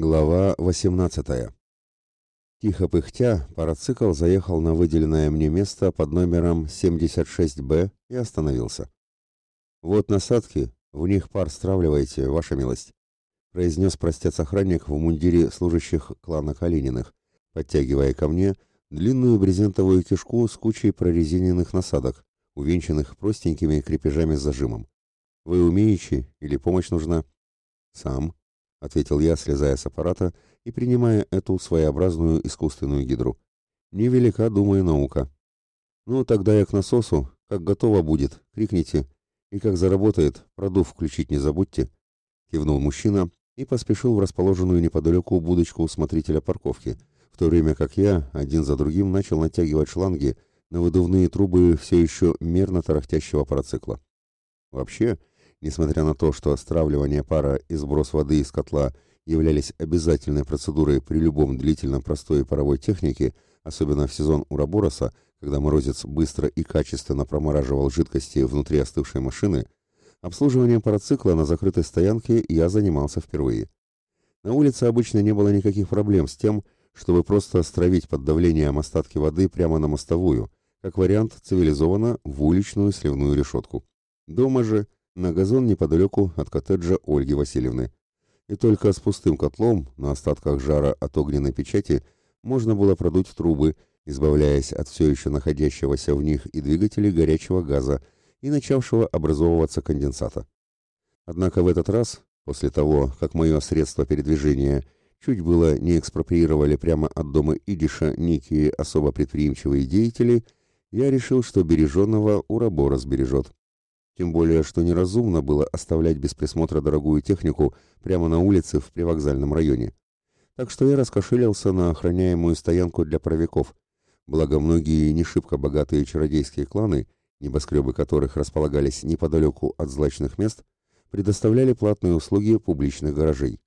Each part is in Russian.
Глава 18. Тихо пыхтя, парацикл заехал на выделенное мне место под номером 76Б и остановился. «Вот насадки, в них пар стравливайте, ваша милость», произнес простец-охранник в мундире служащих клана Калининых, подтягивая ко мне длинную брезентовую кишку с кучей прорезиненных насадок, увенчанных простенькими крепежами с зажимом. «Вы умеете или помощь нужна?» «Сам», — ответил я, слезая с аппарата и принимая эту своеобразную искусственную гидру. «Невелика, думаю, наука». «Ну, тогда я к насосу. Как готово будет, крикните. И как заработает, продув включить не забудьте», — кивнул мужчина и поспешил в расположенную неподалеку будочку смотрителя парковки, в то время как я, один за другим, начал натягивать шланги на выдувные трубы все еще мерно тарахтящего парацикла. Вообще, Несмотря на то, что стравливание пара и сброс воды из котла являлись обязательной процедурой при любом длительном простое паровой технике, особенно в сезон Урабороса, когда морозец быстро и качественно промораживал жидкости внутри остывшей машины, обслуживанием парацикла на закрытой стоянке я занимался впервые. На улице обычно не было никаких проблем с тем, чтобы просто стравить под давлением остатки воды прямо на мостовую, как вариант цивилизованно в уличную сливную решетку. Дома же на газон неподалеку от коттеджа Ольги Васильевны. И только с пустым котлом, на остатках жара от огненной печати, можно было продуть трубы, избавляясь от все еще находящегося в них и двигателей горячего газа и начавшего образовываться конденсата. Однако в этот раз, после того, как мое средство передвижения чуть было не экспроприировали прямо от дома Идиша некие особо предприимчивые деятели, я решил, что береженного Урабора сбережет. Тем более, что неразумно было оставлять без присмотра дорогую технику прямо на улице в привокзальном районе. Так что я раскошелился на охраняемую стоянку для правиков. Благо, многие не шибко богатые чародейские кланы, небоскребы которых располагались неподалеку от злачных мест, предоставляли платные услуги публичных гаражей,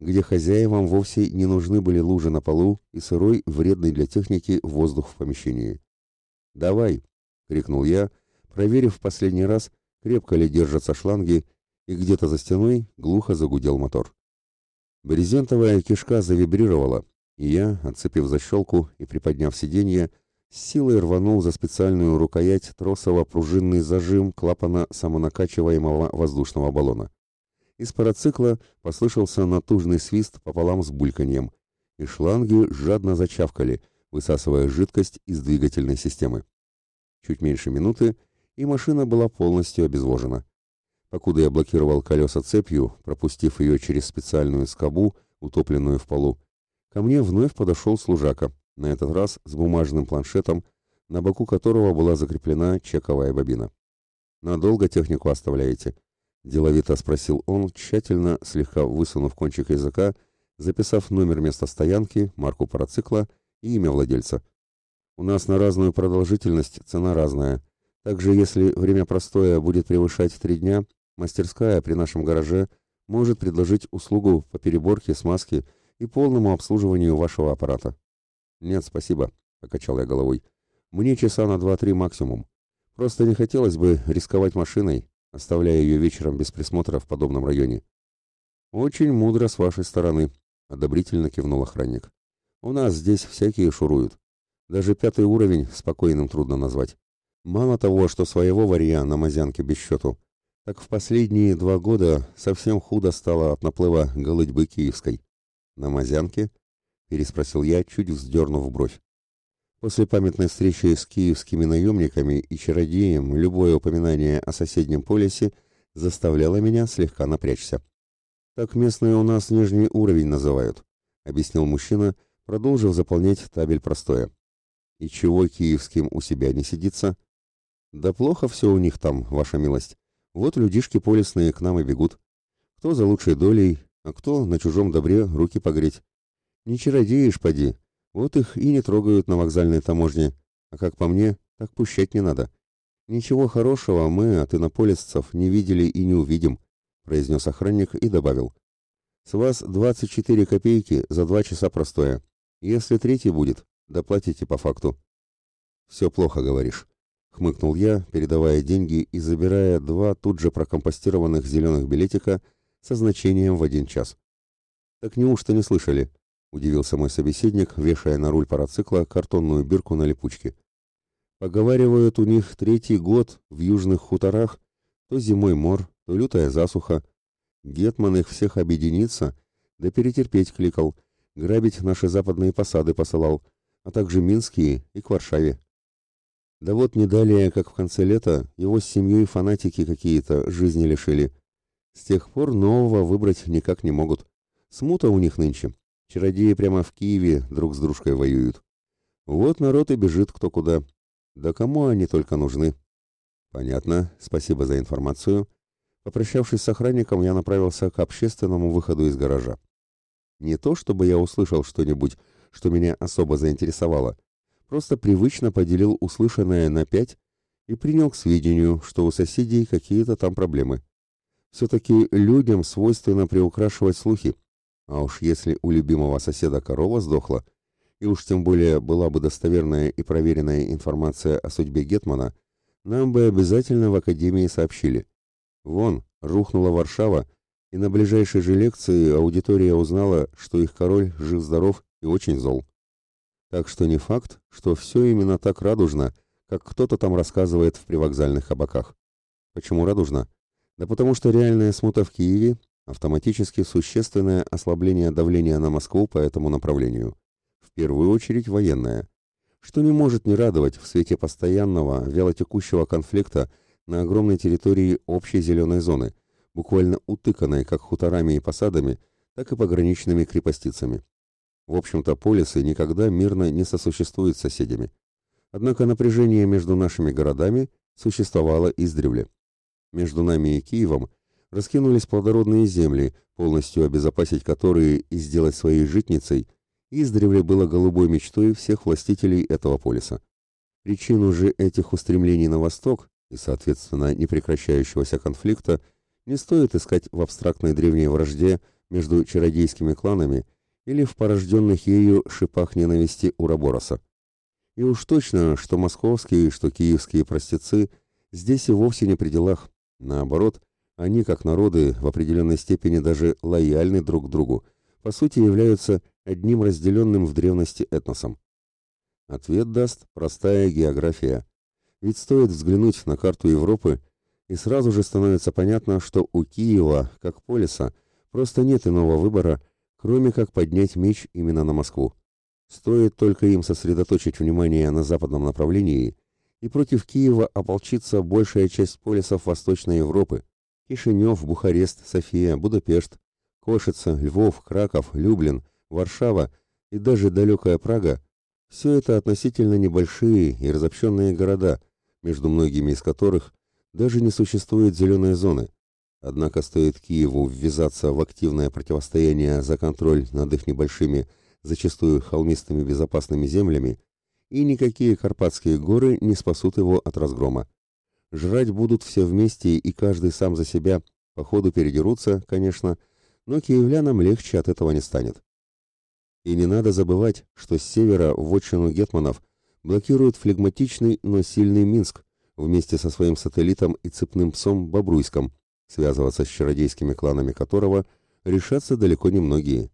где хозяевам вовсе не нужны были лужи на полу и сырой, вредный для техники воздух в помещении. «Давай!» — крикнул я, проверив в последний раз, крепко ли держатся шланги, и где-то за стеной глухо загудел мотор. Брезентовая кишка завибрировала, и я, отцепив защелку и приподняв сиденье, с силой рванул за специальную рукоять тросово-пружинный зажим клапана самонакачиваемого воздушного баллона. Из парацикла послышался натужный свист пополам с бульканьем, и шланги жадно зачавкали, высасывая жидкость из двигательной системы. Чуть меньше минуты, и машина была полностью обезвожена. Покуда я блокировал колеса цепью, пропустив ее через специальную скобу, утопленную в полу, ко мне вновь подошел служака, на этот раз с бумажным планшетом, на боку которого была закреплена чековая бобина. «Надолго технику оставляете?» – деловито спросил он, тщательно, слегка высунув кончик языка, записав номер места стоянки, марку парацикла и имя владельца. «У нас на разную продолжительность цена разная», также, если время простоя будет превышать три дня, мастерская при нашем гараже может предложить услугу по переборке, смазке и полному обслуживанию вашего аппарата. Нет, спасибо, покачал я головой. Мне часа на два-три максимум. Просто не хотелось бы рисковать машиной, оставляя ее вечером без присмотра в подобном районе. Очень мудро с вашей стороны, одобрительно кивнул охранник. У нас здесь всякие шуруют. Даже пятый уровень спокойным трудно назвать. Мало того, что своего варья на мазянке без счету, так в последние два года совсем худо стало от наплыва голытьбы киевской. На мазянке? Переспросил я, чуть вздернув бровь. После памятной встречи с киевскими наемниками и чародеем любое упоминание о соседнем полисе заставляло меня слегка напрячься. «Так местные у нас нижний уровень называют», — объяснил мужчина, продолжив заполнять табель простое. «И чего киевским у себя не сидится?» Да плохо все у них там, ваша милость. Вот людишки полисные к нам и бегут. Кто за лучшей долей, а кто на чужом добре руки погреть. Не чародеешь, поди. Вот их и не трогают на вокзальной таможне. А как по мне, так пущать не надо. Ничего хорошего мы от инополисцев не видели и не увидим, произнес охранник и добавил. С вас 24 копейки за два часа простое. Если третий будет, доплатите по факту. Все плохо, говоришь хмыкнул я, передавая деньги и забирая два тут же прокомпостированных зеленых билетика со значением в один час. Так неужто не слышали? Удивился мой собеседник, вешая на руль парацикла картонную бирку на липучке. Поговаривают, у них третий год в южных хуторах то зимой мор, то лютая засуха. Гетман их всех объединится, да перетерпеть кликал, грабить наши западные посады посылал, а также минские и к Варшаве. Да вот не далее, как в конце лета, его с семьей фанатики какие-то жизни лишили. С тех пор нового выбрать никак не могут. Смута у них нынче. Чародеи прямо в Киеве друг с дружкой воюют. Вот народ и бежит кто куда. Да кому они только нужны? Понятно, спасибо за информацию. Попрощавшись с охранником, я направился к общественному выходу из гаража. Не то, чтобы я услышал что-нибудь, что меня особо заинтересовало, просто привычно поделил услышанное на пять и принял к сведению, что у соседей какие-то там проблемы. Все-таки людям свойственно приукрашивать слухи, а уж если у любимого соседа корова сдохла, и уж тем более была бы достоверная и проверенная информация о судьбе Гетмана, нам бы обязательно в Академии сообщили. Вон, рухнула Варшава, и на ближайшей же лекции аудитория узнала, что их король жив-здоров и очень зол. Так что не факт, что все именно так радужно, как кто-то там рассказывает в привокзальных кабаках. Почему радужно? Да потому что реальная смута в Киеве – автоматически существенное ослабление давления на Москву по этому направлению. В первую очередь военное. Что не может не радовать в свете постоянного, вялотекущего конфликта на огромной территории общей зеленой зоны, буквально утыканной как хуторами и посадами, так и пограничными крепостицами. В общем-то, полисы никогда мирно не сосуществуют с соседями. Однако напряжение между нашими городами существовало издревле. Между нами и Киевом раскинулись плодородные земли, полностью обезопасить которые и сделать своей житницей издревле было голубой мечтой всех властителей этого полиса. Причину же этих устремлений на восток и, соответственно, непрекращающегося конфликта не стоит искать в абстрактной древней вражде между чародейскими кланами – или в порожденных ею шипах ненависти Урабороса. И уж точно, что московские, что киевские простецы здесь и вовсе не при делах. Наоборот, они, как народы, в определенной степени даже лояльны друг к другу, по сути являются одним разделенным в древности этносом. Ответ даст простая география. Ведь стоит взглянуть на карту Европы, и сразу же становится понятно, что у Киева, как полиса, просто нет иного выбора, кроме как поднять меч именно на Москву. Стоит только им сосредоточить внимание на западном направлении, и против Киева ополчится большая часть полисов Восточной Европы. Кишинев, Бухарест, София, Будапешт, Кошица, Львов, Краков, Люблин, Варшава и даже далекая Прага – все это относительно небольшие и разобщенные города, между многими из которых даже не существует зеленой зоны, Однако стоит Киеву ввязаться в активное противостояние за контроль над их небольшими, зачастую холмистыми безопасными землями, и никакие Карпатские горы не спасут его от разгрома. Жрать будут все вместе и каждый сам за себя, по ходу передерутся, конечно, но киевлянам легче от этого не станет. И не надо забывать, что с севера в отчину гетманов блокирует флегматичный, но сильный Минск, вместе со своим сателлитом и цепным псом Бобруйском, связываться с чародейскими кланами которого решатся далеко не многие.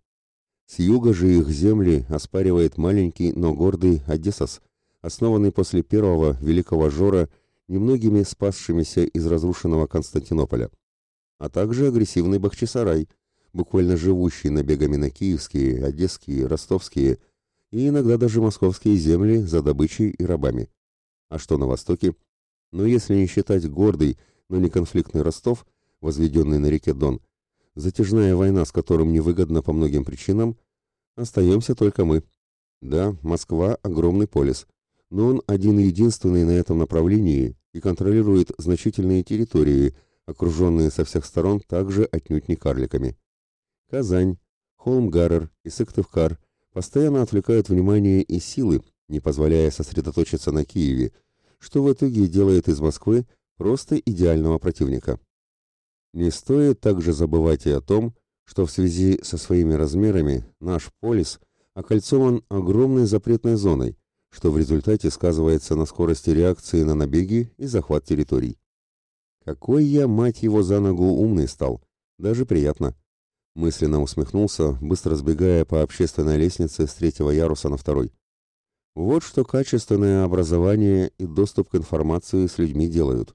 С юга же их земли оспаривает маленький, но гордый Одессас, основанный после первого великого жора немногими спасшимися из разрушенного Константинополя, а также агрессивный Бахчисарай, буквально живущий набегами на киевские, одесские, ростовские и иногда даже московские земли за добычей и рабами. А что на востоке? Но если не считать гордый, но не конфликтный Ростов, возведенный на реке Дон, затяжная война, с которым невыгодно по многим причинам, остаемся только мы. Да, Москва – огромный полис, но он один-единственный на этом направлении и контролирует значительные территории, окруженные со всех сторон также отнюдь не карликами. Казань, Холмгарер и Сыктывкар постоянно отвлекают внимание и силы, не позволяя сосредоточиться на Киеве, что в итоге делает из Москвы просто идеального противника. Не стоит также забывать и о том, что в связи со своими размерами наш полис окольцован огромной запретной зоной, что в результате сказывается на скорости реакции на набеги и захват территорий. Какой я, мать его, за ногу умный стал. Даже приятно. Мысленно усмехнулся, быстро сбегая по общественной лестнице с третьего яруса на второй. Вот что качественное образование и доступ к информации с людьми делают.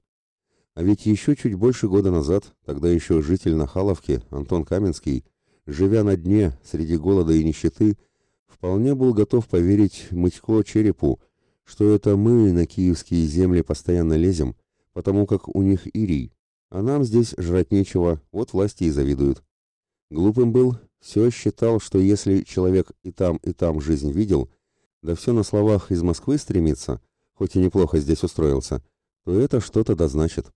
А ведь еще чуть больше года назад, тогда еще житель Нахаловки, Антон Каменский, живя на дне среди голода и нищеты, вполне был готов поверить Мытько Черепу, что это мы на киевские земли постоянно лезем, потому как у них ирий, а нам здесь жрать нечего, вот власти и завидуют. Глупым был, все считал, что если человек и там, и там жизнь видел, да все на словах из Москвы стремится, хоть и неплохо здесь устроился, то это что-то да значит.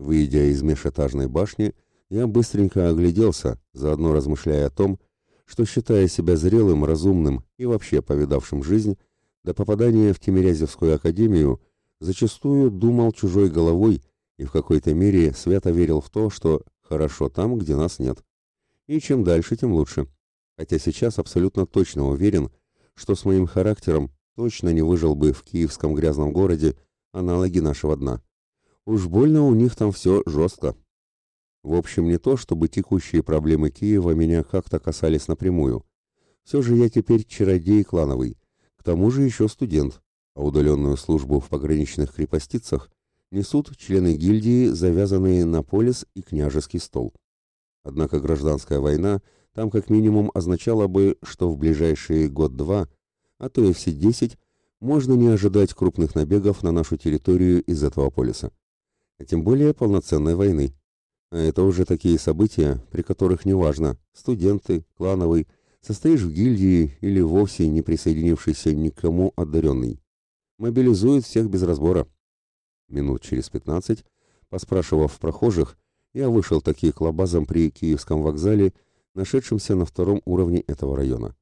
Выйдя из межэтажной башни, я быстренько огляделся, заодно размышляя о том, что, считая себя зрелым, разумным и вообще повидавшим жизнь, до попадания в Тимирязевскую академию зачастую думал чужой головой и в какой-то мере свято верил в то, что хорошо там, где нас нет. И чем дальше, тем лучше. Хотя сейчас абсолютно точно уверен, что с моим характером точно не выжил бы в киевском грязном городе аналоги нашего дна. Уж больно у них там все жестко. В общем, не то, чтобы текущие проблемы Киева меня как-то касались напрямую. Все же я теперь чародей клановый, к тому же еще студент, а удаленную службу в пограничных крепостицах несут члены гильдии, завязанные на полис и княжеский стол. Однако гражданская война там как минимум означала бы, что в ближайшие год-два, а то и все десять, можно не ожидать крупных набегов на нашу территорию из этого полиса. А тем более полноценной войны. А это уже такие события, при которых неважно, студенты, клановый, состоишь в гильдии или вовсе не присоединившийся никому одаренный. Мобилизуют всех без разбора. Минут через пятнадцать, поспрашивав прохожих, я вышел таки к лабазам при Киевском вокзале, нашедшемся на втором уровне этого района.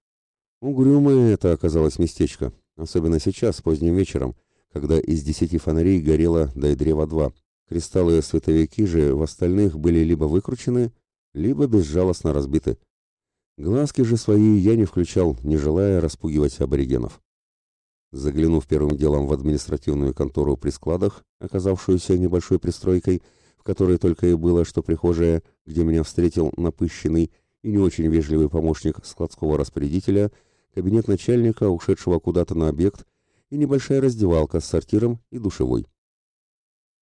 Угрюмое это оказалось местечко, особенно сейчас, поздним вечером, когда из десяти фонарей горело до древа два, Кристаллы световики же в остальных были либо выкручены, либо безжалостно разбиты. Глазки же свои я не включал, не желая распугивать аборигенов. Заглянув первым делом в административную контору при складах, оказавшуюся небольшой пристройкой, в которой только и было, что прихожая, где меня встретил напыщенный и не очень вежливый помощник складского распорядителя, кабинет начальника, ушедшего куда-то на объект, и небольшая раздевалка с сортиром и душевой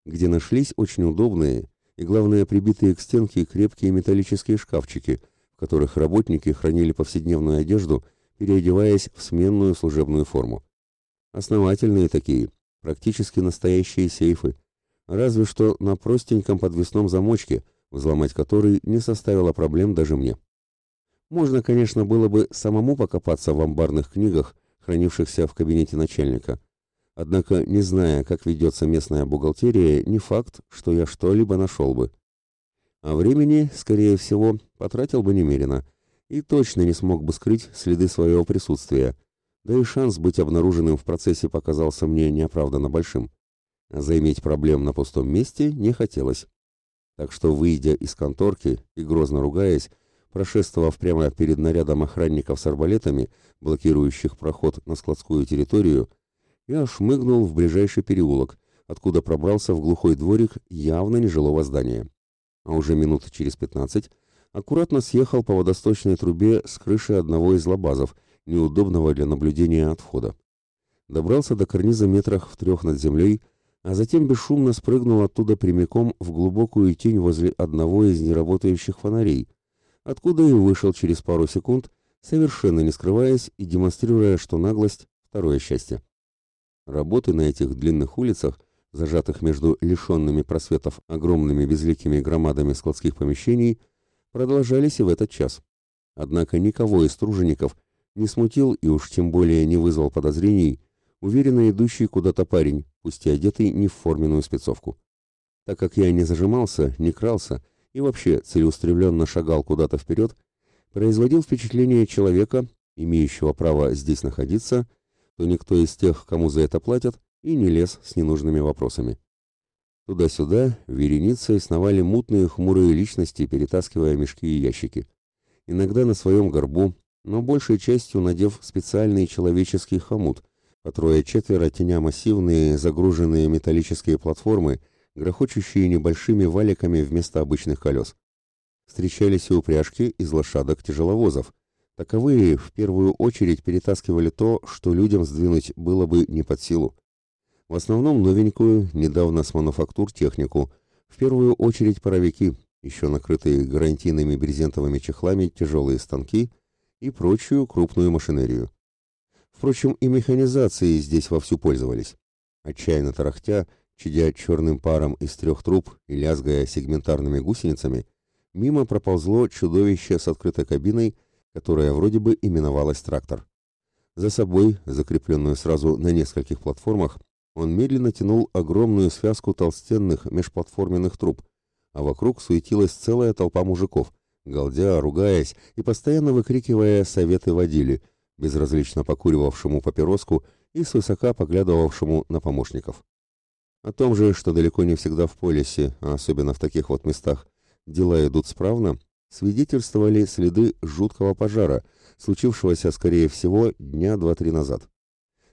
где нашлись очень удобные и, главное, прибитые к стенке крепкие металлические шкафчики, в которых работники хранили повседневную одежду, переодеваясь в сменную служебную форму. Основательные такие, практически настоящие сейфы, разве что на простеньком подвесном замочке, взломать который не составило проблем даже мне. Можно, конечно, было бы самому покопаться в амбарных книгах, хранившихся в кабинете начальника, Однако, не зная, как ведется местная бухгалтерия, не факт, что я что-либо нашел бы. А времени, скорее всего, потратил бы немерено и точно не смог бы скрыть следы своего присутствия, да и шанс быть обнаруженным в процессе показался мне неоправданно большим. А заиметь проблем на пустом месте не хотелось. Так что, выйдя из конторки и грозно ругаясь, прошествовав прямо перед нарядом охранников с арбалетами, блокирующих проход на складскую территорию, я шмыгнул в ближайший переулок, откуда пробрался в глухой дворик явно нежилого здания. А уже минут через пятнадцать аккуратно съехал по водосточной трубе с крыши одного из лабазов, неудобного для наблюдения от входа. Добрался до карниза метрах в трех над землей, а затем бесшумно спрыгнул оттуда прямиком в глубокую тень возле одного из неработающих фонарей, откуда и вышел через пару секунд, совершенно не скрываясь и демонстрируя, что наглость — второе счастье. Работы на этих длинных улицах, зажатых между лишенными просветов огромными безликими громадами складских помещений, продолжались и в этот час. Однако никого из тружеников не смутил и уж тем более не вызвал подозрений уверенно идущий куда-то парень, пусть и одетый не в форменную спецовку. Так как я не зажимался, не крался и вообще целеустремленно шагал куда-то вперед, производил впечатление человека, имеющего право здесь находиться то никто из тех, кому за это платят, и не лез с ненужными вопросами. Туда-сюда вереницей сновали мутные хмурые личности, перетаскивая мешки и ящики. Иногда на своем горбу, но большей частью надев специальный человеческий хомут, по трое-четверо теня массивные загруженные металлические платформы, грохочущие небольшими валиками вместо обычных колес. встречались и упряжки из лошадок-тяжеловозов. Таковые в первую очередь перетаскивали то, что людям сдвинуть было бы не под силу. В основном новенькую, недавно с мануфактур технику, в первую очередь паровики, еще накрытые гарантийными брезентовыми чехлами тяжелые станки и прочую крупную машинерию. Впрочем, и механизацией здесь вовсю пользовались. Отчаянно тарахтя, чадя черным паром из трех труб и лязгая сегментарными гусеницами, мимо проползло чудовище с открытой кабиной, которая вроде бы именовалась трактор. За собой, закрепленную сразу на нескольких платформах, он медленно тянул огромную связку толстенных межплатформенных труб, а вокруг суетилась целая толпа мужиков, галдя, ругаясь и постоянно выкрикивая советы водили, безразлично покуривавшему папироску и свысока поглядывавшему на помощников. О том же, что далеко не всегда в полисе, а особенно в таких вот местах, дела идут справно, свидетельствовали следы жуткого пожара, случившегося, скорее всего, дня два-три назад.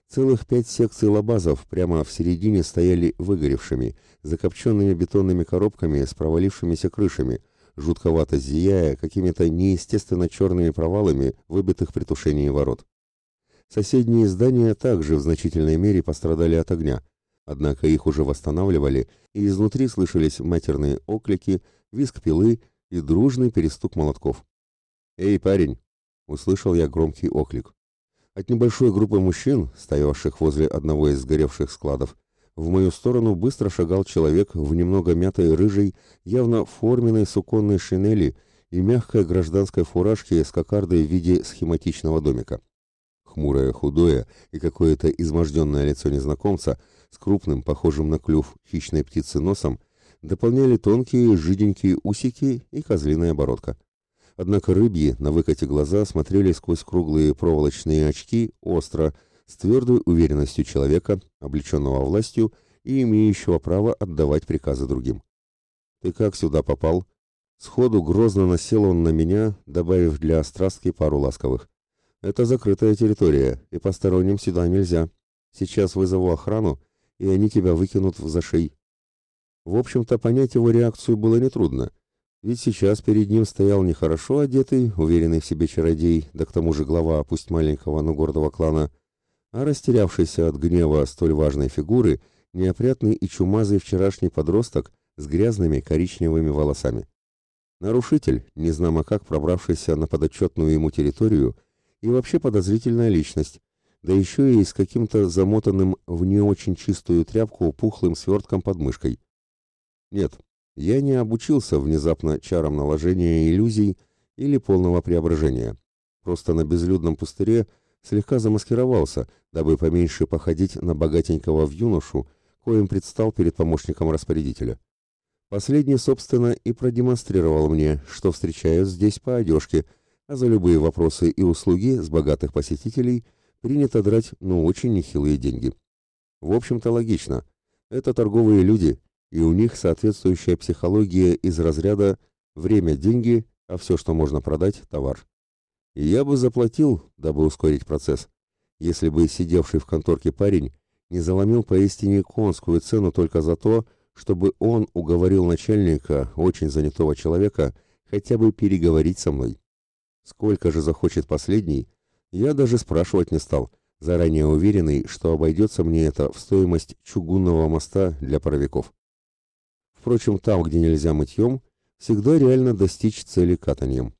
Целых пять секций лабазов прямо в середине стояли выгоревшими, закопченными бетонными коробками с провалившимися крышами, жутковато зияя какими-то неестественно черными провалами, выбитых при тушении ворот. Соседние здания также в значительной мере пострадали от огня, однако их уже восстанавливали, и изнутри слышались матерные оклики, визг пилы и дружный перестук молотков. «Эй, парень!» — услышал я громкий оклик. От небольшой группы мужчин, стоявших возле одного из сгоревших складов, в мою сторону быстро шагал человек в немного мятой рыжей, явно форменной суконной шинели и мягкой гражданской фуражке с кокардой в виде схематичного домика. Хмурое, худое и какое-то изможденное лицо незнакомца с крупным, похожим на клюв хищной птицы носом, дополняли тонкие, жиденькие усики и козлиная бородка. Однако рыбьи на выкате глаза смотрели сквозь круглые проволочные очки остро, с твердой уверенностью человека, облеченного властью и имеющего право отдавать приказы другим. «Ты как сюда попал?» Сходу грозно насел он на меня, добавив для острастки пару ласковых. «Это закрытая территория, и посторонним сюда нельзя. Сейчас вызову охрану, и они тебя выкинут в зашей». В общем-то, понять его реакцию было нетрудно. Ведь сейчас перед ним стоял нехорошо одетый, уверенный в себе чародей, да к тому же глава, пусть маленького, но гордого клана, а растерявшийся от гнева столь важной фигуры, неопрятный и чумазый вчерашний подросток с грязными коричневыми волосами. Нарушитель, незнамо как пробравшийся на подотчетную ему территорию, и вообще подозрительная личность, да еще и с каким-то замотанным в не очень чистую тряпку пухлым свертком под мышкой. Нет, я не обучился внезапно чарам наложения иллюзий или полного преображения. Просто на безлюдном пустыре слегка замаскировался, дабы поменьше походить на богатенького в юношу, коим предстал перед помощником распорядителя. Последний, собственно, и продемонстрировал мне, что встречают здесь по одежке, а за любые вопросы и услуги с богатых посетителей принято драть, ну, очень нехилые деньги. В общем-то, логично. Это торговые люди, и у них соответствующая психология из разряда «время – деньги, а все, что можно продать – товар». И я бы заплатил, дабы ускорить процесс, если бы сидевший в конторке парень не заломил поистине конскую цену только за то, чтобы он уговорил начальника, очень занятого человека, хотя бы переговорить со мной. Сколько же захочет последний, я даже спрашивать не стал, заранее уверенный, что обойдется мне это в стоимость чугунного моста для паровиков. Впрочем, там, где нельзя мытьем, всегда реально достичь цели катанием.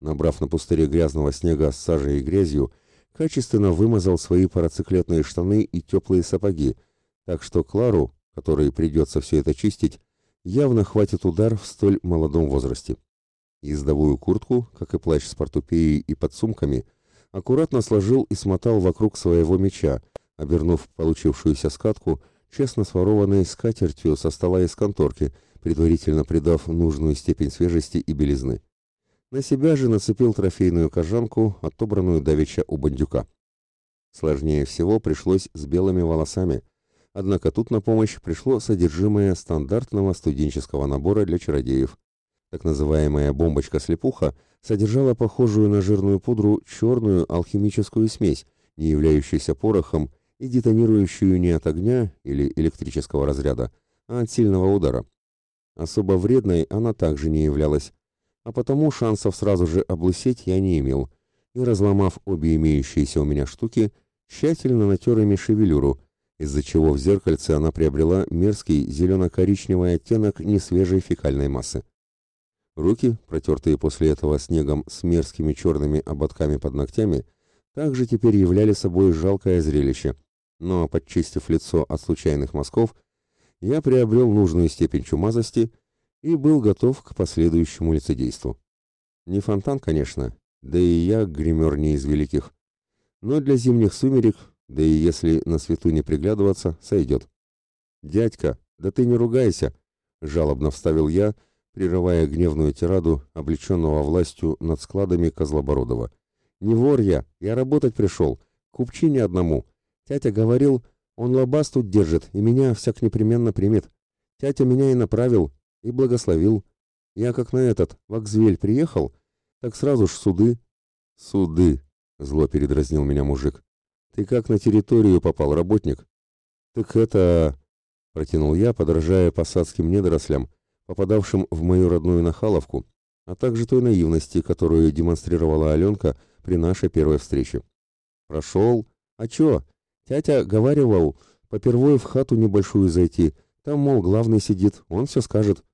Набрав на пустыре грязного снега с сажей и грязью, качественно вымазал свои парациклетные штаны и теплые сапоги, так что Клару, которой придется все это чистить, явно хватит удар в столь молодом возрасте. Ездовую куртку, как и плащ с портупеей и подсумками, аккуратно сложил и смотал вокруг своего меча, обернув получившуюся скатку – честно сворованной скатертью со стола из конторки, предварительно придав нужную степень свежести и белизны. На себя же нацепил трофейную кожанку, отобранную давеча у бандюка. Сложнее всего пришлось с белыми волосами, однако тут на помощь пришло содержимое стандартного студенческого набора для чародеев. Так называемая бомбочка-слепуха содержала похожую на жирную пудру черную алхимическую смесь, не являющуюся порохом и детонирующую не от огня или электрического разряда, а от сильного удара. Особо вредной она также не являлась. а потому шансов сразу же облысеть я не имел, и, разломав обе имеющиеся у меня штуки, тщательно натер ими шевелюру, из-за чего в зеркальце она приобрела мерзкий зелено-коричневый оттенок несвежей фекальной массы. Руки, протертые после этого снегом с мерзкими черными ободками под ногтями, также теперь являли собой жалкое зрелище, но, подчистив лицо от случайных мазков, я приобрел нужную степень чумазости и был готов к последующему лицедейству. Не фонтан, конечно, да и я гример не из великих, но для зимних сумерек, да и если на свету не приглядываться, сойдет. «Дядька, да ты не ругайся!» — жалобно вставил я, прерывая гневную тираду, облеченного властью над складами Козлобородова. «Не вор я, я работать пришел, купчине одному. Тятя говорил, он лобас тут держит и меня всяк непременно примет. Тятя меня и направил, и благословил. Я как на этот, в Акзвель приехал, так сразу ж суды». «Суды!» — зло передразнил меня мужик. «Ты как на территорию попал, работник?» «Так это...» — протянул я, подражая посадским недорослям, попадавшим в мою родную Нахаловку, а также той наивности, которую демонстрировала Аленка при нашей первой встрече. «Прошел? А чё? Тятя говаривал, попервой в хату небольшую зайти, там, мол, главный сидит, он все скажет.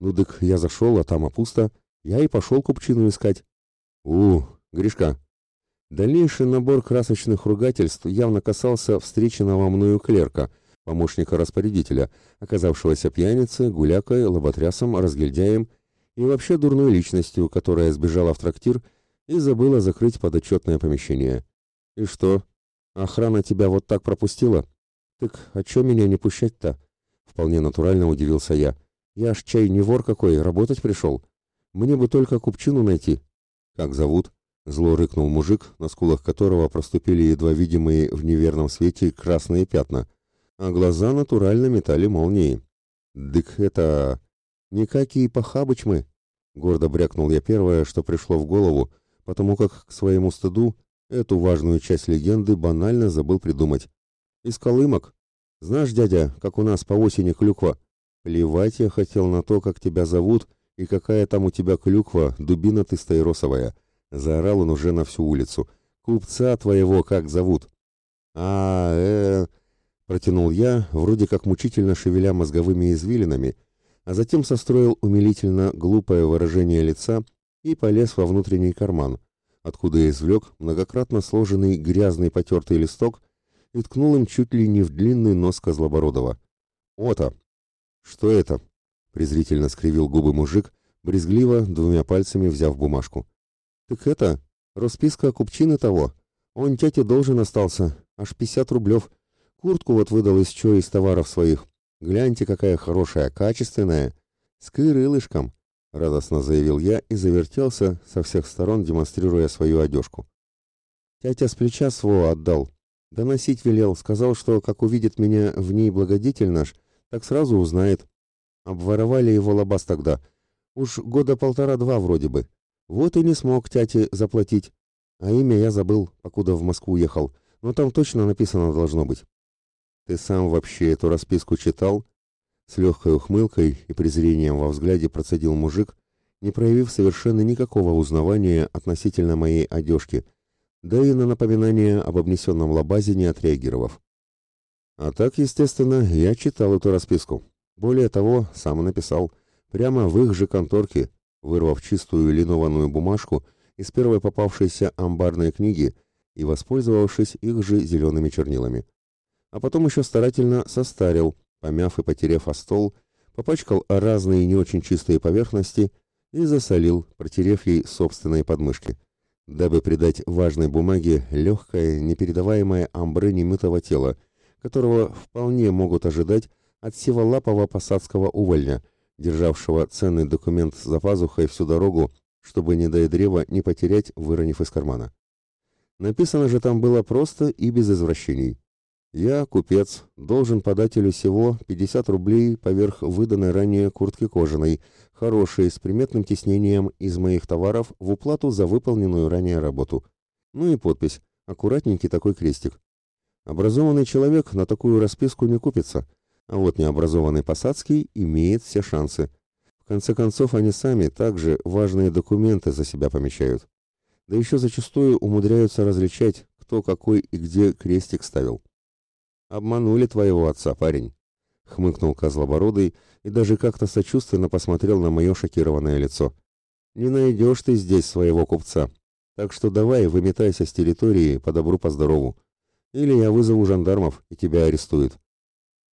Ну, дык я зашел, а там опусто, я и пошел купчину искать». «У, Гришка, Дальнейший набор красочных ругательств явно касался встреченного мною клерка, помощника распорядителя, оказавшегося пьяницей, гулякой, лоботрясом, разгильдяем и вообще дурной личностью, которая сбежала в трактир и забыла закрыть подотчетное помещение. «И что? Охрана тебя вот так пропустила? Так а чё меня не пущать-то?» Вполне натурально удивился я. «Я ж чай не вор какой, работать пришел. Мне бы только купчину найти». «Как зовут?» Зло рыкнул мужик, на скулах которого проступили едва видимые в неверном свете красные пятна, а глаза натурально метали молнии. «Дык это... никакие похабыч мы!» Гордо брякнул я первое, что пришло в голову, потому как к своему стыду эту важную часть легенды банально забыл придумать. «Из колымок? Знаешь, дядя, как у нас по осени клюква? Плевать я хотел на то, как тебя зовут и какая там у тебя клюква, дубина ты стаиросовая!» Заорал он уже на всю улицу. «Купца твоего как зовут?» «А, э, протянул я, вроде как мучительно шевеля мозговыми извилинами, а затем состроил умилительно глупое выражение лица и полез во внутренний карман, откуда извлек многократно сложенный грязный потертый листок и ткнул им чуть ли не в длинный нос Козлобородова. «Ота!» «Что это?» — презрительно скривил губы мужик, брезгливо двумя пальцами взяв бумажку. «Так это, расписка купчины того. Он тете должен остался, аж пятьдесят рублев. Куртку вот выдал из чего из товаров своих. Гляньте, какая хорошая, качественная. С крылышком», — радостно заявил я и завертелся, со всех сторон демонстрируя свою одежку. Тятя с плеча своего отдал. Доносить велел, сказал, что, как увидит меня в ней благодетель наш, так сразу узнает. Обворовали его лобас тогда. Уж года полтора-два вроде бы. Вот и не смог тяте заплатить. А имя я забыл, покуда в Москву ехал, но там точно написано должно быть. Ты сам вообще эту расписку читал? С легкой ухмылкой и презрением во взгляде процедил мужик, не проявив совершенно никакого узнавания относительно моей одежки, да и на напоминание об обнесенном лабазе не отреагировав. А так, естественно, я читал эту расписку. Более того, сам написал, прямо в их же конторке, вырвав чистую линованную бумажку из первой попавшейся амбарной книги и воспользовавшись их же зелеными чернилами. А потом еще старательно состарил, помяв и потерев о стол, попачкал разные не очень чистые поверхности и засолил, протерев ей собственные подмышки, дабы придать важной бумаге легкое, непередаваемое амбре немытого тела, которого вполне могут ожидать от сиволапого посадского увольня – державшего ценный документ за пазухой всю дорогу, чтобы не дай древа не потерять, выронив из кармана. Написано же там было просто и без извращений. Я, купец, должен подателю всего 50 рублей поверх выданной ранее куртки кожаной, хорошей, с приметным тиснением из моих товаров в уплату за выполненную ранее работу. Ну и подпись, аккуратненький такой крестик. Образованный человек на такую расписку не купится, а вот необразованный Посадский имеет все шансы. В конце концов, они сами также важные документы за себя помещают. Да еще зачастую умудряются различать, кто какой и где крестик ставил. «Обманули твоего отца, парень», — хмыкнул Козлобородый и даже как-то сочувственно посмотрел на мое шокированное лицо. «Не найдешь ты здесь своего купца, так что давай выметайся с территории по добру, по здорову. Или я вызову жандармов, и тебя арестуют».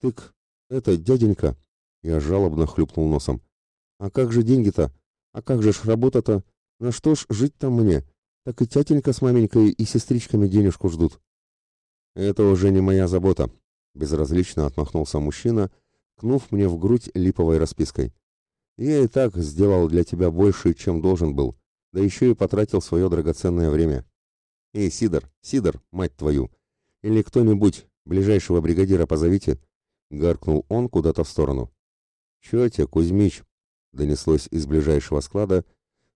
«Тык, это, дяденька», — я жалобно хлюпнул носом. «А как же деньги-то? А как же ж работа-то? На что ж жить там мне? Так и тятенька с маменькой и сестричками денежку ждут». «Это уже не моя забота», — безразлично отмахнулся мужчина, кнув мне в грудь липовой распиской. «Я и так сделал для тебя больше, чем должен был, да еще и потратил свое драгоценное время. Эй, Сидор, Сидор, мать твою! Или кто-нибудь, ближайшего бригадира позовите!» — гаркнул он куда-то в сторону. «Че тебе, Кузьмич?» — донеслось из ближайшего склада,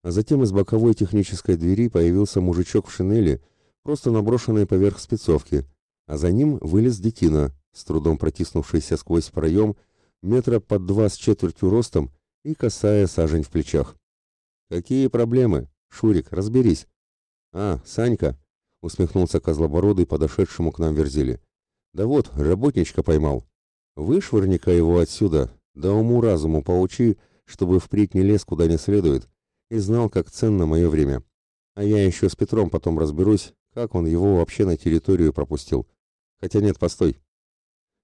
а затем из боковой технической двери появился мужичок в шинели, просто наброшенной поверх спецовки — а за ним вылез детина, с трудом протиснувшийся сквозь проем, метра под два с четвертью ростом и касая сажень в плечах. «Какие проблемы? Шурик, разберись!» «А, Санька!» — усмехнулся Козлобородый, подошедшему к нам Верзили. «Да вот, работничка поймал. Вышвырни-ка его отсюда, да уму-разуму поучи, чтобы впредь не лез куда не следует, и знал, как ценно мое время. А я еще с Петром потом разберусь, как он его вообще на территорию пропустил. Хотя нет, постой.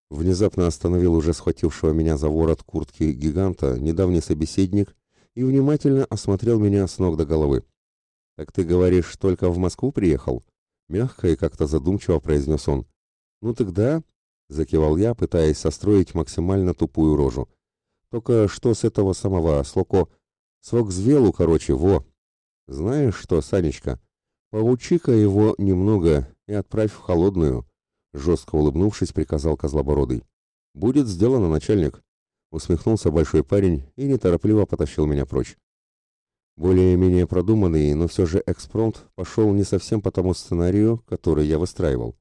Внезапно остановил уже схватившего меня за ворот куртки гиганта недавний собеседник и внимательно осмотрел меня с ног до головы. «Так ты говоришь, только в Москву приехал?» Мягко и как-то задумчиво произнес он. «Ну тогда...» — закивал я, пытаясь состроить максимально тупую рожу. «Только что с этого самого Слоко? С Вокзвелу, короче, во!» «Знаешь что, Санечка, поучи-ка его немного и отправь в холодную». Жестко улыбнувшись, приказал Козлобородый. «Будет сделано, начальник!» Усмехнулся большой парень и неторопливо потащил меня прочь. Более-менее продуманный, но все же экспромт пошел не совсем по тому сценарию, который я выстраивал.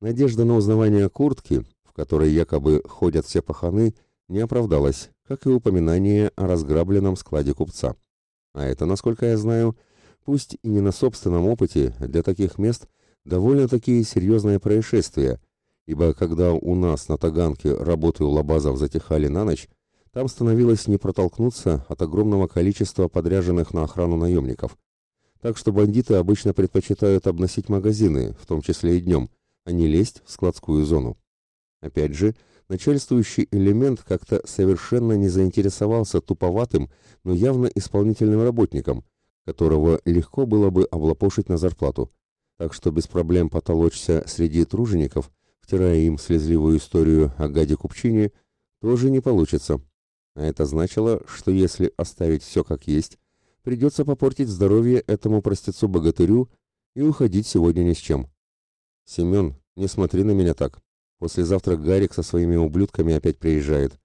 Надежда на узнавание куртки, в которой якобы ходят все паханы, не оправдалась, как и упоминание о разграбленном складе купца. А это, насколько я знаю, пусть и не на собственном опыте, для таких мест довольно-таки серьезное происшествие, ибо когда у нас на Таганке работы у лабазов затихали на ночь, там становилось не протолкнуться от огромного количества подряженных на охрану наемников. Так что бандиты обычно предпочитают обносить магазины, в том числе и днем, а не лезть в складскую зону. Опять же, начальствующий элемент как-то совершенно не заинтересовался туповатым, но явно исполнительным работником, которого легко было бы облапошить на зарплату так что без проблем потолочься среди тружеников, втирая им слезливую историю о гаде Купчине, тоже не получится. А это значило, что если оставить все как есть, придется попортить здоровье этому простецу-богатырю и уходить сегодня ни с чем. «Семен, не смотри на меня так. Послезавтра Гарик со своими ублюдками опять приезжает.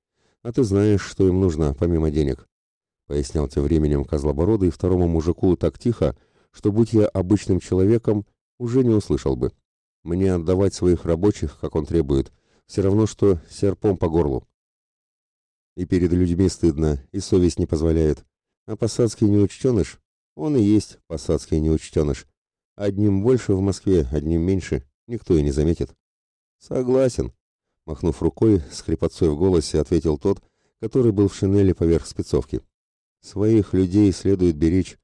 А ты знаешь, что им нужно, помимо денег», — пояснял тем временем Козлобородый второму мужику так тихо, что, будь я обычным человеком, уже не услышал бы. Мне отдавать своих рабочих, как он требует, все равно, что серпом по горлу. И перед людьми стыдно, и совесть не позволяет. А посадский неучтеныш, он и есть посадский неучтеныш. Одним больше в Москве, одним меньше, никто и не заметит. Согласен, махнув рукой, с хрипотцой в голосе ответил тот, который был в шинели поверх спецовки. Своих людей следует беречь,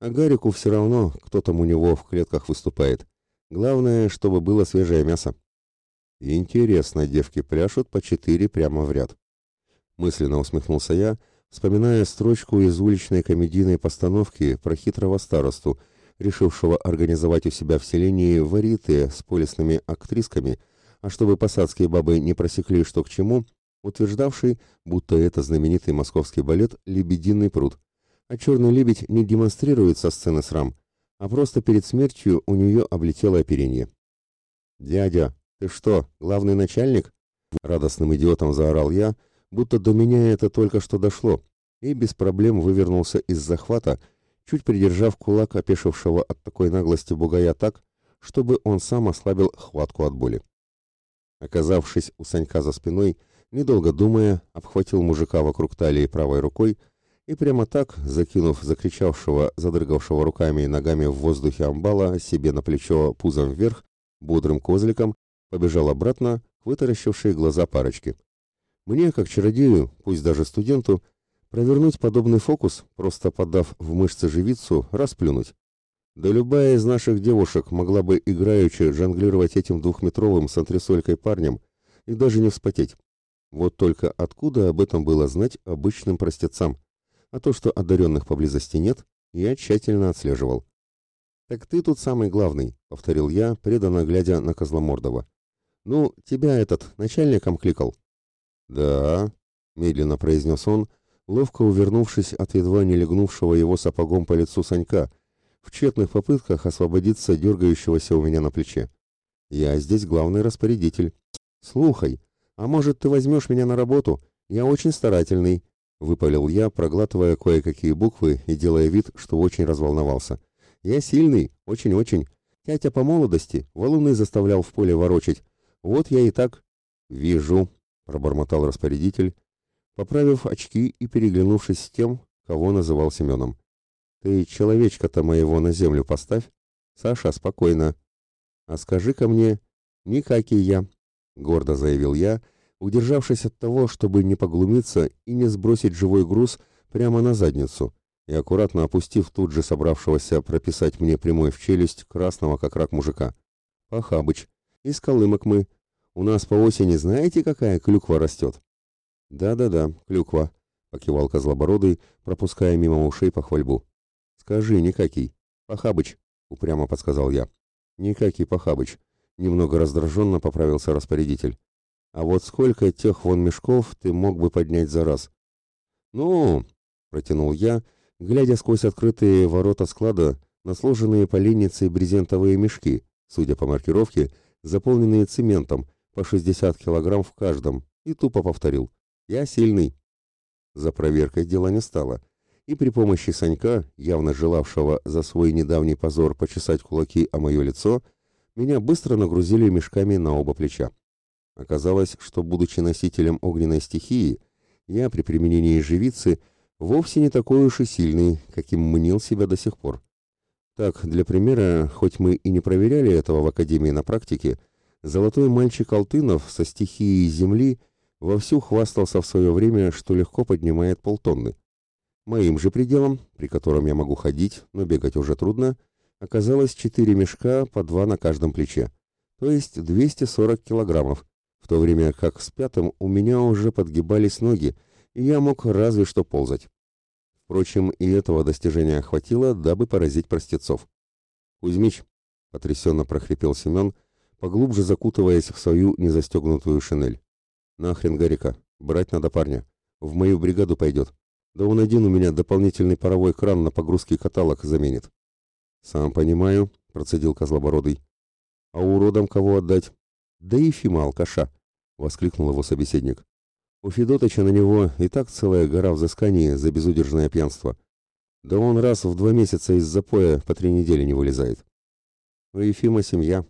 а Гарику все равно, кто там у него в клетках выступает. Главное, чтобы было свежее мясо. Интересно, девки пляшут по четыре прямо в ряд. Мысленно усмехнулся я, вспоминая строчку из уличной комедийной постановки про хитрого старосту, решившего организовать у себя в селении вариты с полисными актрисками, а чтобы посадские бабы не просекли, что к чему, утверждавший, будто это знаменитый московский балет «Лебединый пруд», а черный лебедь не демонстрирует со сцены срам, а просто перед смертью у нее облетело оперение. «Дядя, ты что, главный начальник?» Радостным идиотом заорал я, будто до меня это только что дошло, и без проблем вывернулся из захвата, чуть придержав кулак опешившего от такой наглости бугая так, чтобы он сам ослабил хватку от боли. Оказавшись у Санька за спиной, недолго думая, обхватил мужика вокруг талии правой рукой и прямо так, закинув закричавшего, задрыгавшего руками и ногами в воздухе амбала себе на плечо пузом вверх, бодрым козликом, побежал обратно к вытаращившей глаза парочки. Мне, как чародею, пусть даже студенту, провернуть подобный фокус, просто подав в мышцы живицу, расплюнуть. Да любая из наших девушек могла бы играючи жонглировать этим двухметровым с антресолькой парнем и даже не вспотеть. Вот только откуда об этом было знать обычным простецам? А то, что одаренных поблизости нет, я тщательно отслеживал. «Так ты тут самый главный», — повторил я, преданно глядя на Козломордова. «Ну, тебя этот начальником кликал». «Да», — медленно произнес он, ловко увернувшись от едва не легнувшего его сапогом по лицу Санька, в тщетных попытках освободиться дергающегося у меня на плече. «Я здесь главный распорядитель. Слухай, а может, ты возьмешь меня на работу? Я очень старательный, выпалил я, проглатывая кое-какие буквы и делая вид, что очень разволновался. Я сильный, очень-очень. Тятя по молодости валуны заставлял в поле ворочать. Вот я и так. Вижу, пробормотал распорядитель, поправив очки и переглянувшись с тем, кого называл Семеном. Ты человечка-то моего на землю поставь. Саша, спокойно. А скажи-ка мне, никакий я, гордо заявил я, удержавшись от того, чтобы не поглумиться и не сбросить живой груз прямо на задницу, и аккуратно опустив тут же собравшегося прописать мне прямой в челюсть красного как рак мужика. Пахабыч, из Колымок мы. У нас по осени знаете, какая клюква растет? Да-да-да, клюква, покивал Козлобородый, пропуская мимо ушей похвальбу. Скажи, Никакий. Пахабыч, упрямо подсказал я. Никакий Пахабыч, Немного раздраженно поправился распорядитель. А вот сколько тех вон мешков ты мог бы поднять за раз? Ну, протянул я, глядя сквозь открытые ворота склада на сложенные поленницей брезентовые мешки, судя по маркировке, заполненные цементом, по 60 килограмм в каждом, и тупо повторил. Я сильный. За проверкой дела не стало, и при помощи Санька, явно желавшего за свой недавний позор почесать кулаки о мое лицо, меня быстро нагрузили мешками на оба плеча. Оказалось, что, будучи носителем огненной стихии, я при применении живицы вовсе не такой уж и сильный, каким мнил себя до сих пор. Так, для примера, хоть мы и не проверяли этого в Академии на практике, золотой мальчик Алтынов со стихией земли вовсю хвастался в свое время, что легко поднимает полтонны. Моим же пределом, при котором я могу ходить, но бегать уже трудно, оказалось четыре мешка по два на каждом плече, то есть 240 килограммов, в то время как с пятым у меня уже подгибались ноги, и я мог разве что ползать. Впрочем, и этого достижения хватило, дабы поразить простецов. «Кузьмич», — потрясенно прохрипел Семен, поглубже закутываясь в свою незастегнутую шинель. «Нахрен Гарика, брать надо парня. В мою бригаду пойдет. Да он один у меня дополнительный паровой кран на погрузке каталог заменит». «Сам понимаю», — процедил Козлобородый. «А уродам кого отдать?» «Да Ефима алкаша!» — воскликнул его собеседник. «У Федотыча на него и так целая гора взысканий за безудержное пьянство. Да он раз в два месяца из запоя по три недели не вылезает. У Ефима семья.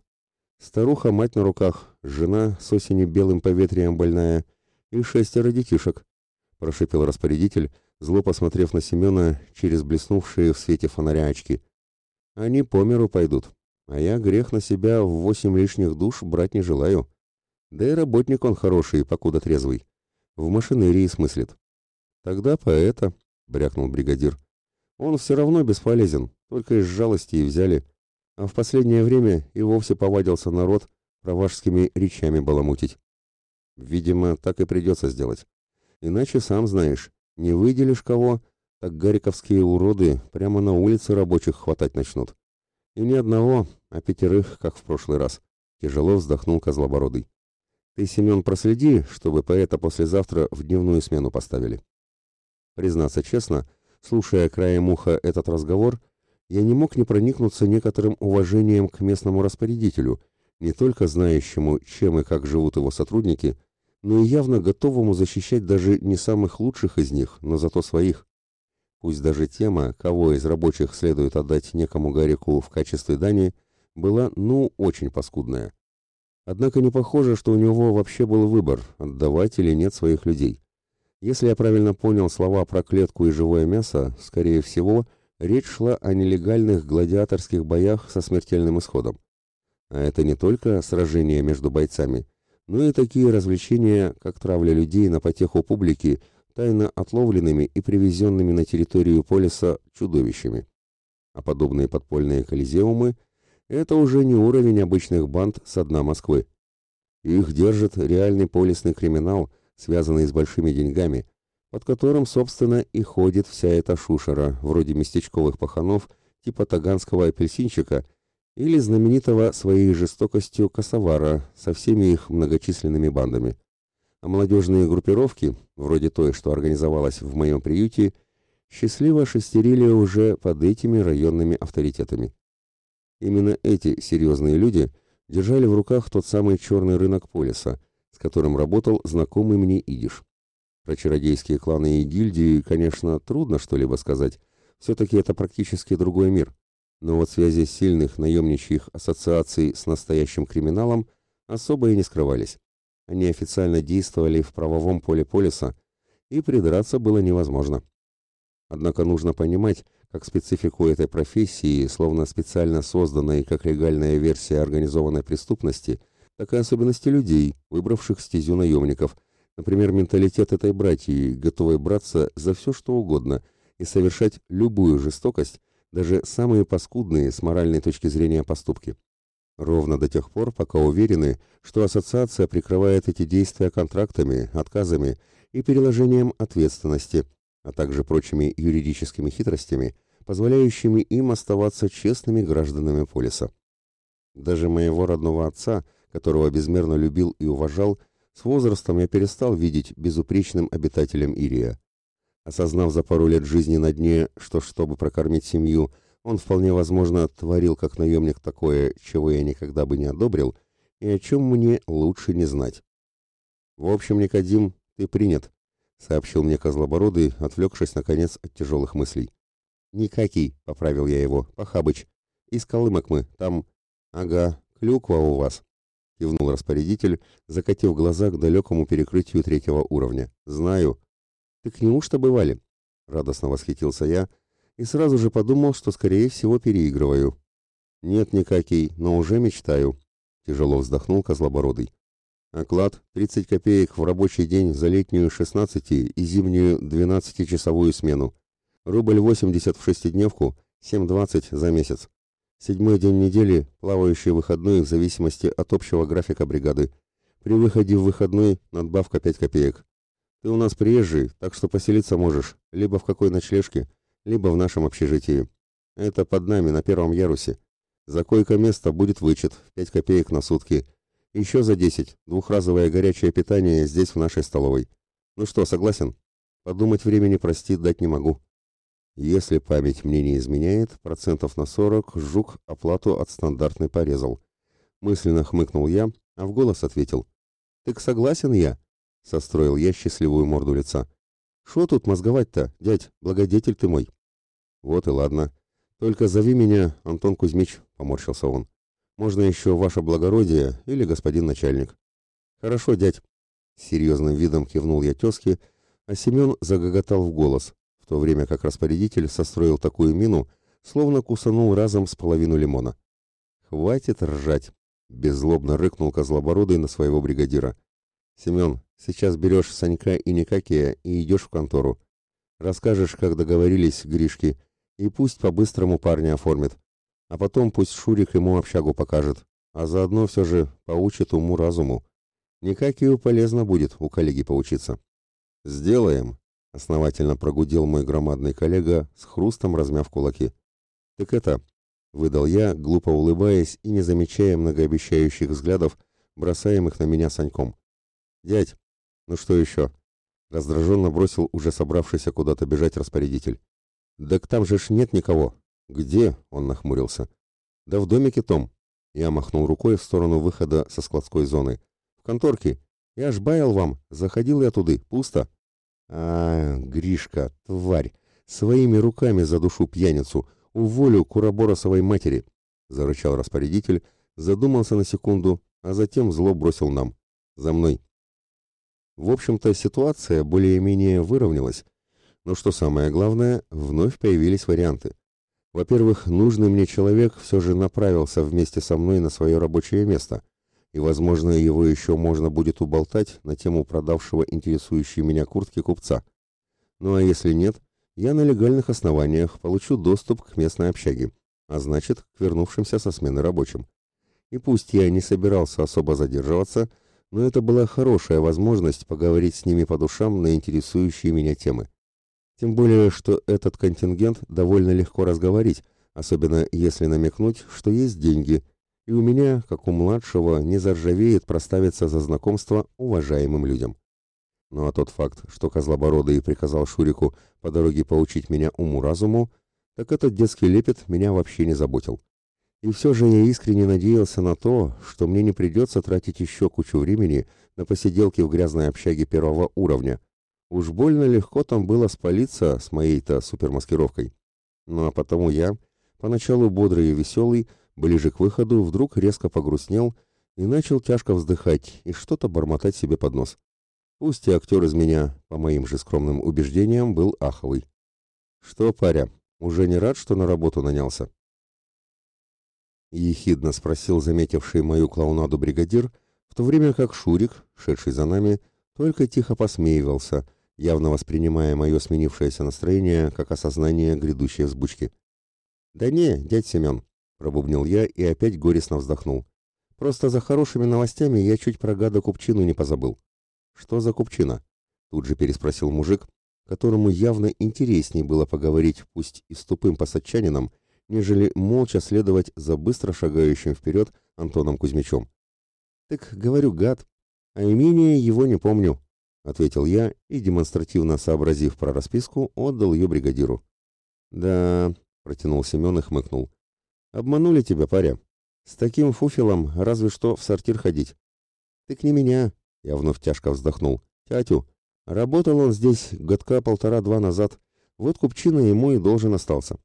Старуха, мать на руках, жена с осени белым поветрием больная и шестеро детишек», — прошипел распорядитель, зло посмотрев на Семена через блеснувшие в свете фонаря очки. Они по миру пойдут, а я грех на себя в восемь лишних душ брать не желаю. Да и работник он хороший, покуда трезвый. В машинерии смыслит. Тогда поэта, брякнул бригадир. Он все равно бесполезен, только из жалости и взяли. А в последнее время и вовсе повадился народ провашскими речами баламутить. Видимо, так и придется сделать. Иначе, сам знаешь, не выделишь кого, так гариковские уроды прямо на улице рабочих хватать начнут. И ни одного, а пятерых, как в прошлый раз. Тяжело вздохнул Козлобородый. Ты, Семен, проследи, чтобы поэта послезавтра в дневную смену поставили. Признаться честно, слушая краем уха этот разговор, я не мог не проникнуться некоторым уважением к местному распорядителю, не только знающему, чем и как живут его сотрудники, но и явно готовому защищать даже не самых лучших из них, но зато своих. Пусть даже тема, кого из рабочих следует отдать некому Гарику в качестве дани, была, ну, очень паскудная. Однако не похоже, что у него вообще был выбор, отдавать или нет своих людей. Если я правильно понял слова про клетку и живое мясо, скорее всего, речь шла о нелегальных гладиаторских боях со смертельным исходом. А это не только сражения между бойцами, но и такие развлечения, как травля людей на потеху публики, тайно отловленными и привезенными на территорию полиса чудовищами. А подобные подпольные колизеумы – это уже не уровень обычных банд со дна Москвы. Их держит реальный полисный криминал – связанный с большими деньгами, под которым, собственно, и ходит вся эта шушера, вроде местечковых паханов типа таганского апельсинчика или знаменитого своей жестокостью косовара со всеми их многочисленными бандами. А молодежные группировки, вроде той, что организовалась в моем приюте, счастливо шестерили уже под этими районными авторитетами. Именно эти серьезные люди держали в руках тот самый черный рынок полиса – с которым работал знакомый мне идиш. Про чародейские кланы и гильдии, конечно, трудно что-либо сказать. Все-таки это практически другой мир. Но вот связи сильных наемничьих ассоциаций с настоящим криминалом особо и не скрывались. Они официально действовали в правовом поле полиса, и придраться было невозможно. Однако нужно понимать, как специфику этой профессии, словно специально созданной как легальная версия организованной преступности – так и особенности людей, выбравших стезю наемников, например, менталитет этой братьи, готовой браться за все что угодно и совершать любую жестокость, даже самые паскудные с моральной точки зрения поступки. Ровно до тех пор, пока уверены, что ассоциация прикрывает эти действия контрактами, отказами и переложением ответственности, а также прочими юридическими хитростями, позволяющими им оставаться честными гражданами полиса. Даже моего родного отца – которого безмерно любил и уважал, с возрастом я перестал видеть безупречным обитателем Ирия. Осознав за пару лет жизни на дне, что чтобы прокормить семью, он вполне возможно творил как наемник такое, чего я никогда бы не одобрил, и о чем мне лучше не знать. «В общем, Никодим, ты принят», — сообщил мне Козлобородый, отвлекшись, наконец, от тяжелых мыслей. «Никакий», — поправил я его, — «Похабыч. Из Колымок мы, там...» «Ага, клюква у вас», — кивнул распорядитель, закатив глаза к далекому перекрытию третьего уровня. «Знаю». «Так неужто бывали?» — радостно восхитился я и сразу же подумал, что, скорее всего, переигрываю. «Нет, никакий, но уже мечтаю», — тяжело вздохнул Козлобородый. «Оклад — 30 копеек в рабочий день за летнюю 16 и зимнюю 12-часовую смену. Рубль 80 в шестидневку, 7,20 за месяц. Седьмой день недели, плавающий выходной в зависимости от общего графика бригады. При выходе в выходной надбавка 5 копеек. Ты у нас приезжий, так что поселиться можешь либо в какой ночлежке, либо в нашем общежитии. Это под нами, на первом ярусе. За койко-место будет вычет, 5 копеек на сутки. Еще за 10, двухразовое горячее питание здесь, в нашей столовой. Ну что, согласен? Подумать времени, прости, дать не могу. Если память мне не изменяет, процентов на 40 жук оплату от стандартной порезал. Мысленно хмыкнул я, а в голос ответил. «Так согласен я?» — состроил я счастливую морду лица. «Шо тут мозговать-то, дядь, благодетель ты мой?» «Вот и ладно. Только зови меня Антон Кузьмич», — поморщился он. «Можно еще ваше благородие или господин начальник». «Хорошо, дядь». С серьезным видом кивнул я тезке, а Семен загоготал в голос, в то время как распорядитель состроил такую мину, словно кусанул разом с половину лимона. «Хватит ржать!» — беззлобно рыкнул Козлобородый на своего бригадира. «Семен, сейчас берешь Санька и Никакия и идешь в контору. Расскажешь, как договорились, Гришки, и пусть по-быстрому парня оформит. А потом пусть Шурик ему общагу покажет, а заодно все же поучит уму-разуму. Никакию полезно будет у коллеги поучиться». «Сделаем!» Основательно прогудел мой громадный коллега, с хрустом размяв кулаки. «Так это...» — выдал я, глупо улыбаясь и не замечая многообещающих взглядов, бросаемых на меня Саньком. «Дядь, ну что еще?» — раздраженно бросил уже собравшийся куда-то бежать распорядитель. «Так там же ж нет никого». «Где?» — он нахмурился. «Да в домике том». Я махнул рукой в сторону выхода со складской зоны. «В конторке. Я ж баял вам. Заходил я туды. Пусто». А, Гришка, тварь, своими руками задушу пьяницу, уволю Кураборосовой матери, зарычал распорядитель, задумался на секунду, а затем зло бросил нам. За мной. В общем-то, ситуация более-менее выровнялась. Но что самое главное, вновь появились варианты. Во-первых, нужный мне человек все же направился вместе со мной на свое рабочее место, и, возможно, его еще можно будет уболтать на тему продавшего интересующие меня куртки купца. Ну а если нет, я на легальных основаниях получу доступ к местной общаге, а значит, к вернувшимся со смены рабочим. И пусть я не собирался особо задерживаться, но это была хорошая возможность поговорить с ними по душам на интересующие меня темы. Тем более, что этот контингент довольно легко разговорить, особенно если намекнуть, что есть деньги, и у меня, как у младшего, не заржавеет проставиться за знакомство уважаемым людям. Ну а тот факт, что Козлобородый приказал Шурику по дороге поучить меня уму-разуму, так этот детский лепет меня вообще не заботил. И все же я искренне надеялся на то, что мне не придется тратить еще кучу времени на посиделки в грязной общаге первого уровня, Уж больно легко там было спалиться с моей-то супермаскировкой. Ну а потому я, поначалу бодрый и веселый, ближе к выходу, вдруг резко погрустнел и начал тяжко вздыхать и что-то бормотать себе под нос. Пусть и актер из меня, по моим же скромным убеждениям, был аховый. «Что, паря, уже не рад, что на работу нанялся?» Ехидно спросил заметивший мою клоунаду бригадир, в то время как Шурик, шедший за нами, только тихо посмеивался, явно воспринимая мое сменившееся настроение как осознание грядущей взбучки. «Да не, дядь Семен», — пробубнил я и опять горестно вздохнул. «Просто за хорошими новостями я чуть про гада Купчину не позабыл». «Что за Купчина?» — тут же переспросил мужик, которому явно интереснее было поговорить, пусть и с тупым посадчанином, нежели молча следовать за быстро шагающим вперед Антоном Кузьмичем. «Так, говорю, гад, а имение его не помню. — ответил я и, демонстративно сообразив про расписку, отдал ее бригадиру. «Да», — протянул Семен и хмыкнул. «Обманули тебя, паря. С таким фуфелом разве что в сортир ходить». «Ты к не меня», — я вновь тяжко вздохнул. «Тятю, работал он здесь годка полтора-два назад. Вот купчина ему и должен остался».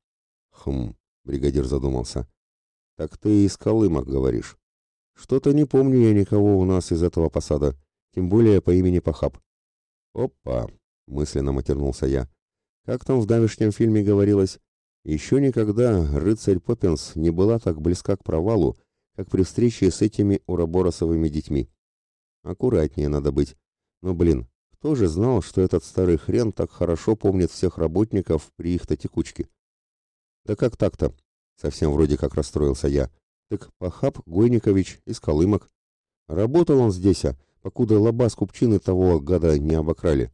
«Хм», — бригадир задумался. «Так ты из Колымок говоришь. Что-то не помню я никого у нас из этого посада, тем более по имени Пахаб. «Опа!» — мысленно матернулся я. «Как там в давешнем фильме говорилось, еще никогда рыцарь Поппинс не была так близка к провалу, как при встрече с этими уроборосовыми детьми. Аккуратнее надо быть. Но, блин, кто же знал, что этот старый хрен так хорошо помнит всех работников при их-то текучке? Да как так-то? Совсем вроде как расстроился я. Так Пахаб Гойникович из Колымок. Работал он здесь, а покуда лоба с купчины того гада не обокрали.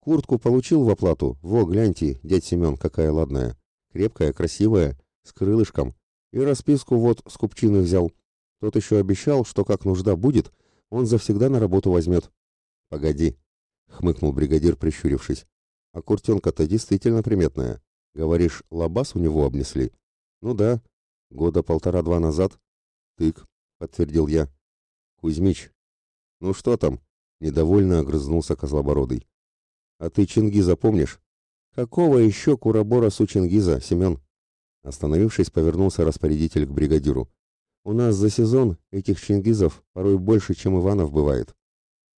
Куртку получил в оплату. Во, гляньте, дядь Семен, какая ладная. Крепкая, красивая, с крылышком. И расписку вот с купчины взял. Тот еще обещал, что как нужда будет, он завсегда на работу возьмет. Погоди, хмыкнул бригадир, прищурившись. А куртенка-то действительно приметная. Говоришь, лобас у него обнесли? Ну да, года полтора-два назад. Тык, подтвердил я. Кузьмич, «Ну что там?» — недовольно огрызнулся Козлобородый. «А ты Чингиза помнишь?» «Какого еще Кураборосу Чингиза, Семен?» Остановившись, повернулся распорядитель к бригадиру. «У нас за сезон этих Чингизов порой больше, чем Иванов бывает».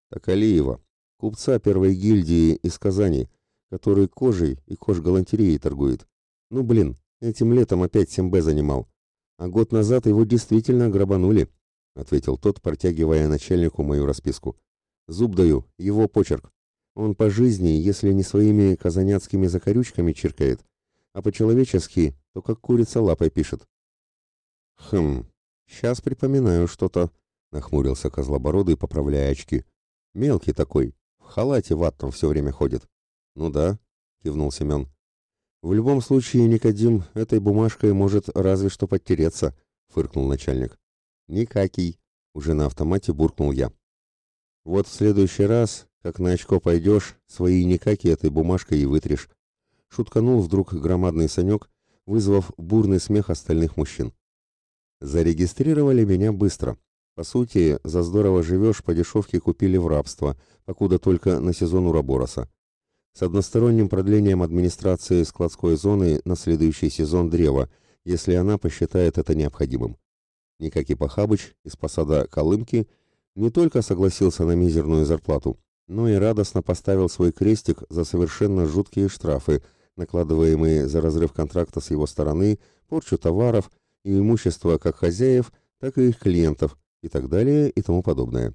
«Так Алиева, купца первой гильдии из Казани, который кожей и кожгалантереей торгует. Ну, блин, этим летом опять Сембе занимал. А год назад его действительно грабанули. — ответил тот, протягивая начальнику мою расписку. «Зуб даю, его почерк. Он по жизни, если не своими казаняцкими закорючками чиркает, а по-человечески, то как курица лапой пишет». «Хм, сейчас припоминаю что-то», — нахмурился Козлобородый, поправляя очки. «Мелкий такой, в халате ватном все время ходит». «Ну да», — кивнул Семен. «В любом случае, Никодим этой бумажкой может разве что подтереться», — фыркнул начальник. «Никакий», — уже на автомате буркнул я. «Вот в следующий раз, как на очко пойдешь, свои никаки этой бумажкой и вытрешь», — шутканул вдруг громадный Санек, вызвав бурный смех остальных мужчин. Зарегистрировали меня быстро. По сути, за здорово живешь по дешевке купили в рабство, покуда только на сезон Урабороса. С односторонним продлением администрации складской зоны на следующий сезон древа, если она посчитает это необходимым. Никакий Пахабыч из посада Колымки не только согласился на мизерную зарплату, но и радостно поставил свой крестик за совершенно жуткие штрафы, накладываемые за разрыв контракта с его стороны, порчу товаров и имущества как хозяев, так и их клиентов и так далее и тому подобное.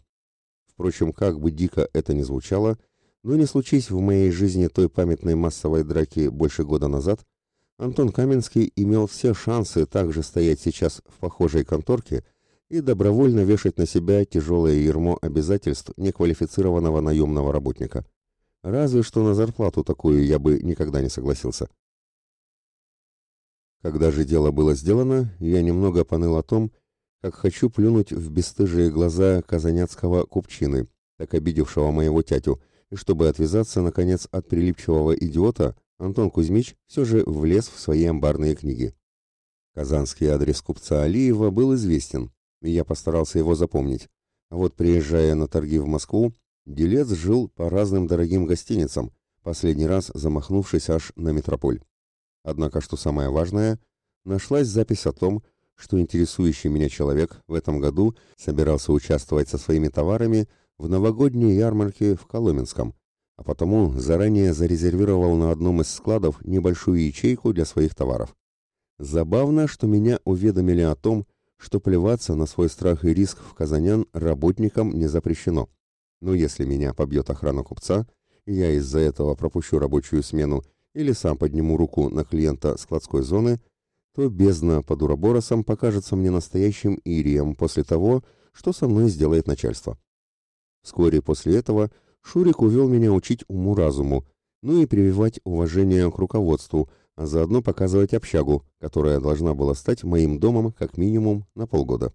Впрочем, как бы дико это ни звучало, но не случись в моей жизни той памятной массовой драки больше года назад, Антон Каменский имел все шансы также стоять сейчас в похожей конторке и добровольно вешать на себя тяжелое ермо обязательств неквалифицированного наемного работника. Разве что на зарплату такую я бы никогда не согласился. Когда же дело было сделано, я немного поныл о том, как хочу плюнуть в бесстыжие глаза казаняцкого купчины, так обидевшего моего тятю, и чтобы отвязаться, наконец, от прилипчивого идиота, Антон Кузьмич все же влез в свои амбарные книги. Казанский адрес купца Алиева был известен, и я постарался его запомнить. А вот приезжая на торги в Москву, делец жил по разным дорогим гостиницам, последний раз замахнувшись аж на метрополь. Однако, что самое важное, нашлась запись о том, что интересующий меня человек в этом году собирался участвовать со своими товарами в новогодней ярмарке в Коломенском, а потому заранее зарезервировал на одном из складов небольшую ячейку для своих товаров. Забавно, что меня уведомили о том, что плеваться на свой страх и риск в Казанян работникам не запрещено. Но если меня побьет охрана купца, и я из-за этого пропущу рабочую смену или сам подниму руку на клиента складской зоны, то бездна под Ураборосом покажется мне настоящим ирием после того, что со мной сделает начальство. Вскоре после этого Шурик увел меня учить уму-разуму, ну и прививать уважение к руководству, а заодно показывать общагу, которая должна была стать моим домом как минимум на полгода.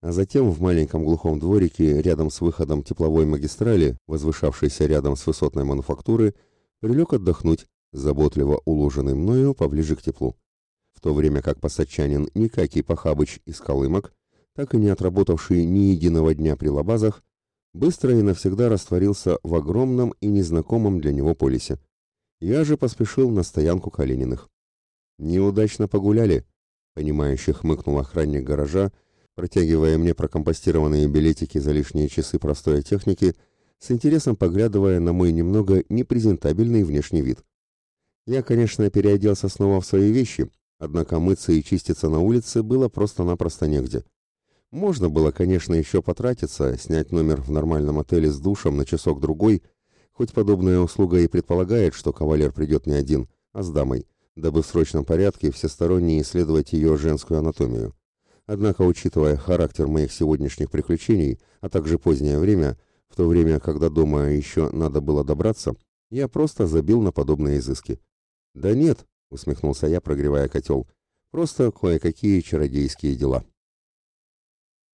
А затем в маленьком глухом дворике рядом с выходом тепловой магистрали, возвышавшейся рядом с высотной мануфактуры, прилег отдохнуть, заботливо уложенный мною поближе к теплу. В то время как посадчанин Никакий Пахабыч из Колымок, так и не отработавший ни единого дня при лабазах, быстро и навсегда растворился в огромном и незнакомом для него полисе. Я же поспешил на стоянку Калининых. «Неудачно погуляли», — понимающе хмыкнул охранник гаража, протягивая мне прокомпостированные билетики за лишние часы простой техники, с интересом поглядывая на мой немного непрезентабельный внешний вид. Я, конечно, переоделся снова в свои вещи, однако мыться и чиститься на улице было просто-напросто негде. Можно было, конечно, еще потратиться, снять номер в нормальном отеле с душем на часок-другой, хоть подобная услуга и предполагает, что кавалер придет не один, а с дамой, дабы в срочном порядке всесторонне исследовать ее женскую анатомию. Однако, учитывая характер моих сегодняшних приключений, а также позднее время, в то время, когда дома еще надо было добраться, я просто забил на подобные изыски. «Да нет», — усмехнулся я, прогревая котел, — «просто кое-какие чародейские дела».